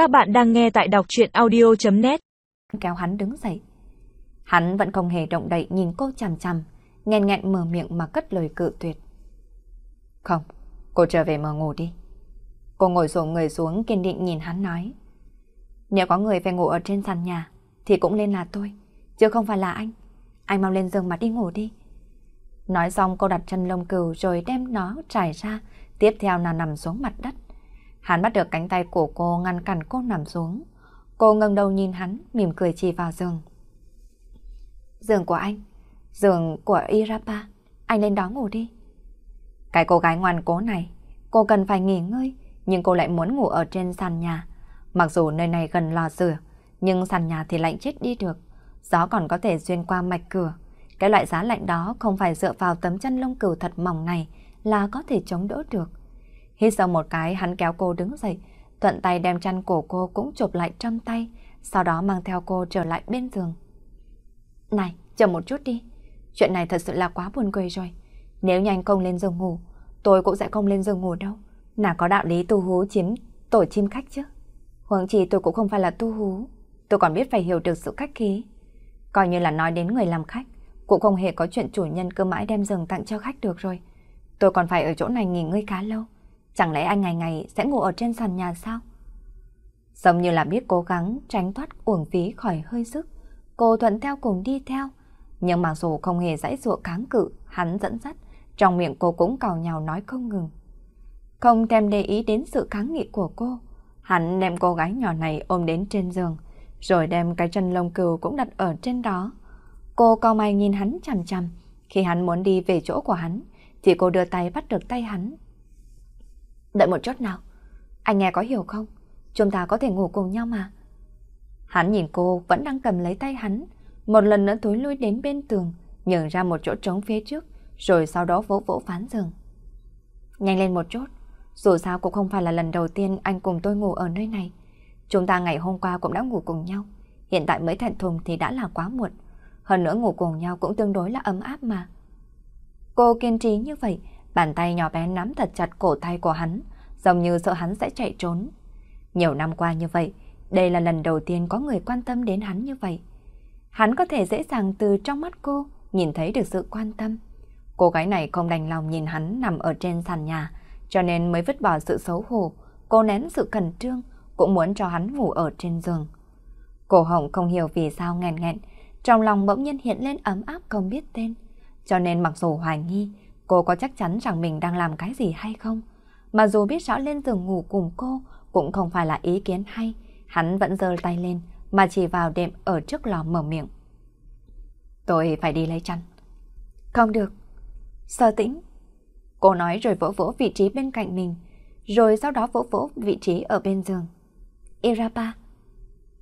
Các bạn đang nghe tại đọc chuyện audio.net Kéo hắn đứng dậy. Hắn vẫn không hề động đậy nhìn cô chằm chằm, nghẹn nghẹn mở miệng mà cất lời cự tuyệt. Không, cô trở về mà ngủ đi. Cô ngồi xuống người xuống kiên định nhìn hắn nói. Nếu có người phải ngủ ở trên sàn nhà, thì cũng nên là tôi, chứ không phải là anh. Anh mau lên giường mà đi ngủ đi. Nói xong cô đặt chân lông cừu rồi đem nó trải ra, tiếp theo là nằm xuống mặt đất. Hắn bắt được cánh tay của cô ngăn cản cô nằm xuống. Cô ngẩng đầu nhìn hắn, mỉm cười chỉ vào giường. Giường của anh, giường của Irapa, anh lên đó ngủ đi. Cái cô gái ngoan cố này, cô cần phải nghỉ ngơi, nhưng cô lại muốn ngủ ở trên sàn nhà. Mặc dù nơi này gần lò sưởi, nhưng sàn nhà thì lạnh chết đi được. Gió còn có thể xuyên qua mạch cửa. Cái loại giá lạnh đó không phải dựa vào tấm chân lông cừu thật mỏng này là có thể chống đỡ được. Hít sâu một cái, hắn kéo cô đứng dậy, thuận tay đem chăn cổ cô cũng chụp lại trong tay, sau đó mang theo cô trở lại bên giường. Này, chờ một chút đi. Chuyện này thật sự là quá buồn cười rồi. Nếu nhanh không lên giường ngủ, tôi cũng sẽ không lên giường ngủ đâu. Nào có đạo lý tu hú chiếm tổ chim khách chứ. Huống chi tôi cũng không phải là tu hú. Tôi còn biết phải hiểu được sự khách khí. Coi như là nói đến người làm khách, cũng không hề có chuyện chủ nhân cứ mãi đem giường tặng cho khách được rồi. Tôi còn phải ở chỗ này nghỉ ngơi khá lâu. Chẳng lẽ anh ngày ngày sẽ ngủ ở trên sàn nhà sao? Giống như là biết cố gắng tránh thoát uổng phí khỏi hơi sức. Cô thuận theo cùng đi theo. Nhưng mặc dù không hề dãy dụa kháng cự, hắn dẫn dắt, trong miệng cô cũng cào nhào nói không ngừng. Không thèm để ý đến sự kháng nghị của cô, hắn đem cô gái nhỏ này ôm đến trên giường, rồi đem cái chân lông cừu cũng đặt ở trên đó. Cô cao mày nhìn hắn chằm chằm, khi hắn muốn đi về chỗ của hắn, thì cô đưa tay bắt được tay hắn. Đợi một chút nào, anh nghe có hiểu không? Chúng ta có thể ngủ cùng nhau mà. Hắn nhìn cô vẫn đang cầm lấy tay hắn, một lần nữa tối lui đến bên tường, nhường ra một chỗ trống phía trước, rồi sau đó vỗ vỗ phán giường. Nhanh lên một chút, dù sao cũng không phải là lần đầu tiên anh cùng tôi ngủ ở nơi này. Chúng ta ngày hôm qua cũng đã ngủ cùng nhau, hiện tại mới thẹn thùng thì đã là quá muộn. Hơn nữa ngủ cùng nhau cũng tương đối là ấm áp mà. Cô kiên trì như vậy, bàn tay nhỏ bé nắm thật chặt cổ tay của hắn, giống như sợ hắn sẽ chạy trốn. Nhiều năm qua như vậy, đây là lần đầu tiên có người quan tâm đến hắn như vậy. Hắn có thể dễ dàng từ trong mắt cô nhìn thấy được sự quan tâm. Cô gái này không đành lòng nhìn hắn nằm ở trên sàn nhà, cho nên mới vứt bỏ sự xấu hổ, cô nén sự cẩn trương, cũng muốn cho hắn ngủ ở trên giường. Cổ họng không hiểu vì sao nghẹn nghẹn, trong lòng bỗng nhiên hiện lên ấm áp không biết tên. Cho nên mặc dù hoài nghi, cô có chắc chắn rằng mình đang làm cái gì hay không. Mà dù biết rõ lên giường ngủ cùng cô cũng không phải là ý kiến hay, hắn vẫn giơ tay lên mà chỉ vào đệm ở trước lò mở miệng. Tôi phải đi lấy chăn. Không được. Sơ tĩnh. Cô nói rồi vỗ vỗ vị trí bên cạnh mình, rồi sau đó vỗ vỗ vị trí ở bên giường. Irapa.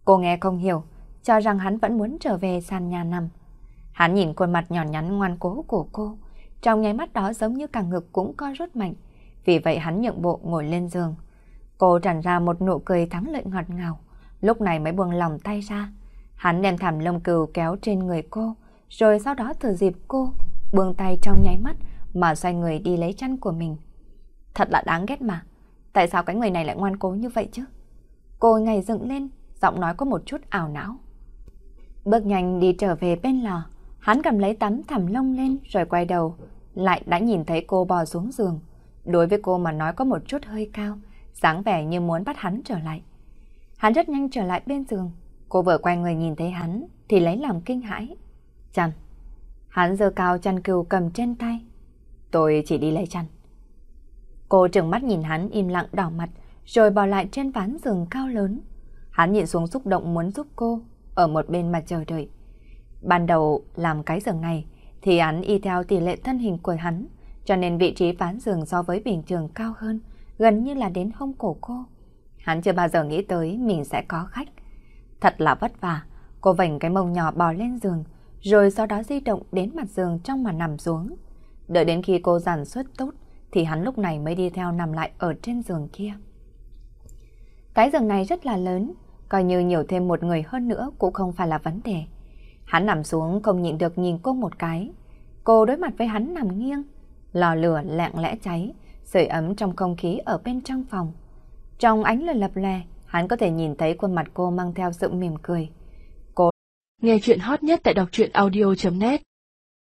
Cô nghe không hiểu, cho rằng hắn vẫn muốn trở về sàn nhà nằm. Hắn nhìn khuôn mặt nhỏ nhắn ngoan cố của cô, trong nháy mắt đó giống như cả ngực cũng co rút mạnh. Vì vậy hắn nhượng bộ ngồi lên giường. Cô tràn ra một nụ cười thắng lợi ngọt ngào, lúc này mới buông lòng tay ra. Hắn đem thảm lông cừu kéo trên người cô, rồi sau đó thử dịp cô buông tay trong nháy mắt mà xoay người đi lấy chăn của mình. Thật là đáng ghét mà, tại sao cái người này lại ngoan cố như vậy chứ? Cô ngày dựng lên, giọng nói có một chút ảo não. Bước nhanh đi trở về bên lò, hắn cầm lấy tấm thảm lông lên rồi quay đầu, lại đã nhìn thấy cô bò xuống giường. Đối với cô mà nói có một chút hơi cao, dáng vẻ như muốn bắt hắn trở lại. Hắn rất nhanh trở lại bên giường, cô vừa quay người nhìn thấy hắn thì lấy làm kinh hãi. Chăn. Hắn giơ cao chăn cừu cầm trên tay. Tôi chỉ đi lấy chăn. Cô trừng mắt nhìn hắn im lặng đỏ mặt, rồi bò lại trên ván giường cao lớn. Hắn nhìn xuống xúc động muốn giúp cô, ở một bên mà chờ đợi. Ban đầu làm cái giường này, thì hắn y theo tỷ lệ thân hình của hắn, cho nên vị trí ván giường so với bình thường cao hơn, gần như là đến hông cổ cô. Hắn chưa bao giờ nghĩ tới mình sẽ có khách. Thật là vất vả, cô vành cái mông nhỏ bò lên giường, rồi sau đó di động đến mặt giường trong mà nằm xuống. Đợi đến khi cô giản xuất tốt, thì hắn lúc này mới đi theo nằm lại ở trên giường kia. Cái giường này rất là lớn, coi như nhiều thêm một người hơn nữa cũng không phải là vấn đề. Hắn nằm xuống không nhịn được nhìn cô một cái. Cô đối mặt với hắn nằm nghiêng, lò lửa lặng lẽ cháy, sưởi ấm trong không khí ở bên trong phòng. Trong ánh lửa lập lè, hắn có thể nhìn thấy khuôn mặt cô mang theo sự mỉm cười. Cô nghe chuyện hot nhất tại đọc truyện audio.net